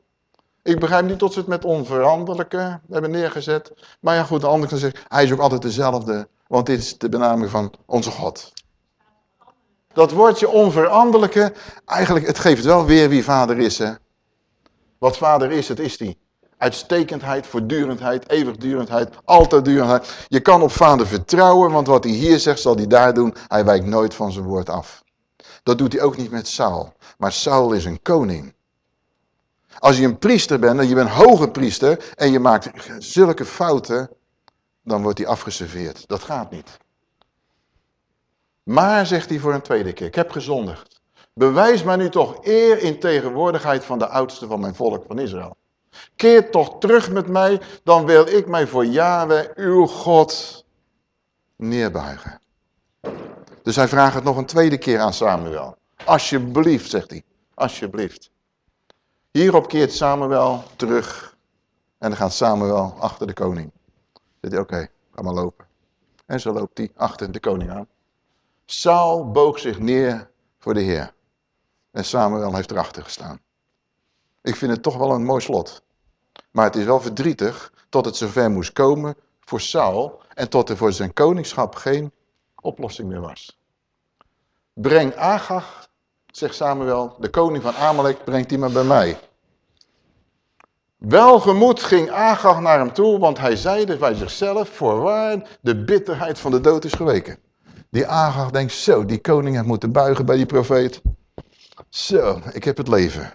Speaker 1: Ik begrijp niet tot ze het met onveranderlijke hebben neergezet. Maar ja goed, de andere kan zeggen, hij is ook altijd dezelfde. Want dit is de benaming van onze God. Dat woordje onveranderlijke, eigenlijk, het geeft wel weer wie vader is. Hè? Wat vader is, het is die. Uitstekendheid, voortdurendheid, eeuwigdurendheid, altijdurendheid. Je kan op vader vertrouwen, want wat hij hier zegt, zal hij daar doen. Hij wijkt nooit van zijn woord af. Dat doet hij ook niet met Saul. Maar Saul is een koning. Als je een priester bent en je bent hoge priester en je maakt zulke fouten, dan wordt hij afgeserveerd. Dat gaat niet. Maar, zegt hij voor een tweede keer, ik heb gezondigd. Bewijs mij nu toch eer in tegenwoordigheid van de oudste van mijn volk van Israël. Keer toch terug met mij, dan wil ik mij voor Yahweh, uw God, neerbuigen. Dus hij vraagt het nog een tweede keer aan Samuel. Alsjeblieft, zegt hij. Alsjeblieft. Hierop keert Samuel terug. En dan gaat Samuel achter de koning. Zegt hij, oké, ga maar lopen. En zo loopt hij achter de koning aan. Saul boog zich neer voor de Heer. En Samuel heeft erachter gestaan. Ik vind het toch wel een mooi slot. Maar het is wel verdrietig tot het zover moest komen voor Saul en tot er voor zijn koningschap geen oplossing meer was. Breng Agag, zegt Samuel, de koning van Amalek, brengt die maar bij mij. Welgemoed ging Agag naar hem toe, want hij zeide bij zichzelf, voorwaar, de bitterheid van de dood is geweken. Die Agag denkt, zo, die koning heeft moeten buigen bij die profeet. Zo, ik heb het leven.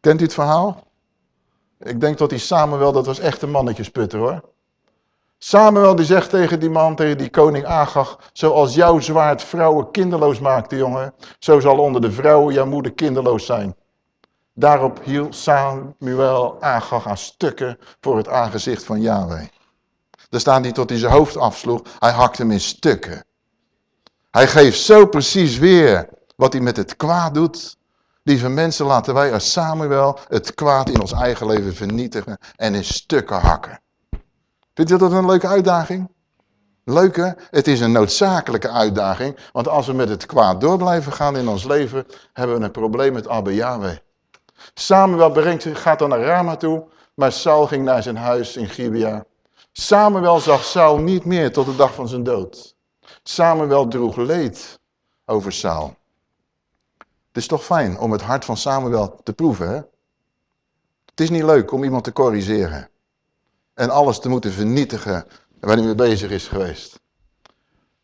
Speaker 1: Kent u het verhaal? Ik denk dat die Samuel, dat was echt een mannetjesputter hoor. Samuel die zegt tegen die man, tegen die koning Agag, zoals jouw zwaard vrouwen kinderloos maakte, jongen, zo zal onder de vrouwen jouw moeder kinderloos zijn. Daarop hield Samuel Agag aan stukken voor het aangezicht van Yahweh. Er staat niet tot hij zijn hoofd afsloeg, hij hakte hem in stukken. Hij geeft zo precies weer wat hij met het kwaad doet, Lieve mensen, laten wij als Samuel het kwaad in ons eigen leven vernietigen en in stukken hakken. Vindt u dat een leuke uitdaging? Leuke, het is een noodzakelijke uitdaging, want als we met het kwaad door blijven gaan in ons leven, hebben we een probleem met Abba Yahweh. Samuel brengt, gaat dan naar Rama toe, maar Saul ging naar zijn huis in Gibea. Samuel zag Saul niet meer tot de dag van zijn dood. Samuel droeg leed over Saul. Het is toch fijn om het hart van Samuel te proeven, hè? Het is niet leuk om iemand te corrigeren. En alles te moeten vernietigen waar hij mee bezig is geweest.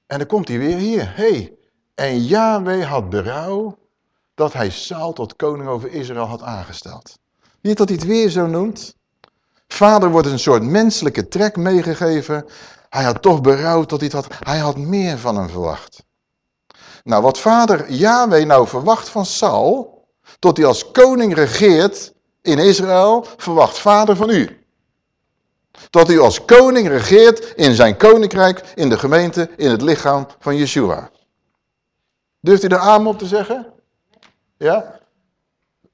Speaker 1: En dan komt hij weer hier. hey, en Yahweh had berouw dat hij Saul tot koning over Israël had aangesteld. Niet dat hij het weer zo noemt. Vader wordt een soort menselijke trek meegegeven. Hij had toch berouw dat hij het had. Hij had meer van hem verwacht. Nou, wat vader Yahweh nou verwacht van Saul, tot hij als koning regeert in Israël, verwacht vader van u. Dat u als koning regeert in zijn koninkrijk, in de gemeente, in het lichaam van Yeshua. Durft u er aan op te zeggen? Ja?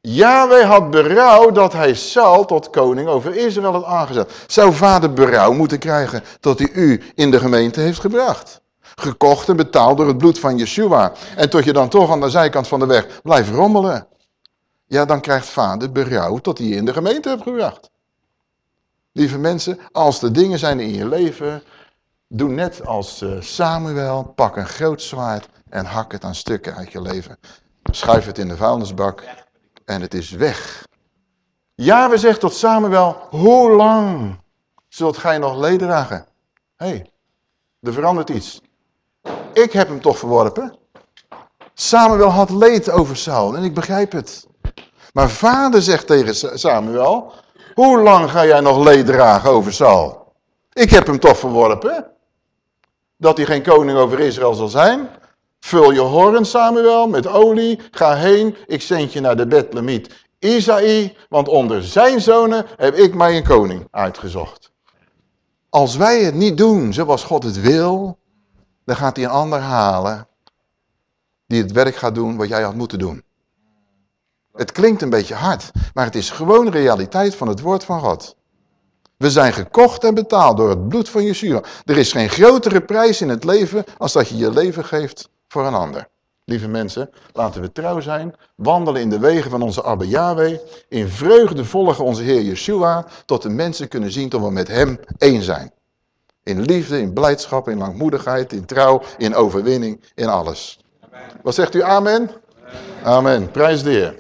Speaker 1: Yahweh had berouw dat hij Saul tot koning over Israël had aangezet. Zou vader berouw moeten krijgen dat hij u in de gemeente heeft gebracht? Gekocht en betaald door het bloed van Yeshua. En tot je dan toch aan de zijkant van de weg blijft rommelen. Ja, dan krijgt vader berouw tot hij je in de gemeente hebt gebracht. Lieve mensen, als er dingen zijn in je leven, doe net als eh, Samuel, pak een groot zwaard en hak het aan stukken uit je leven. Schuif het in de vuilnisbak en het is weg. Ja, we zeggen tot Samuel, hoe lang zult gij nog leed dragen? Hé, hey, er verandert iets. Ik heb hem toch verworpen. Samuel had leed over Saul en ik begrijp het. Maar vader zegt tegen Samuel, hoe lang ga jij nog leed dragen over Saul? Ik heb hem toch verworpen. Dat hij geen koning over Israël zal zijn. Vul je horen, Samuel, met olie. Ga heen, ik zend je naar de Bethlemiet Isaïe, want onder zijn zonen heb ik mij een koning uitgezocht. Als wij het niet doen zoals God het wil, dan gaat hij een ander halen die het werk gaat doen wat jij had moeten doen. Het klinkt een beetje hard, maar het is gewoon realiteit van het woord van God. We zijn gekocht en betaald door het bloed van Yeshua. Er is geen grotere prijs in het leven als dat je je leven geeft voor een ander. Lieve mensen, laten we trouw zijn, wandelen in de wegen van onze Abba Yahweh, in vreugde volgen onze Heer Yeshua, tot de mensen kunnen zien dat we met hem één zijn. In liefde, in blijdschap, in langmoedigheid, in trouw, in overwinning, in alles. Wat zegt u amen? Amen. Prijs de Heer.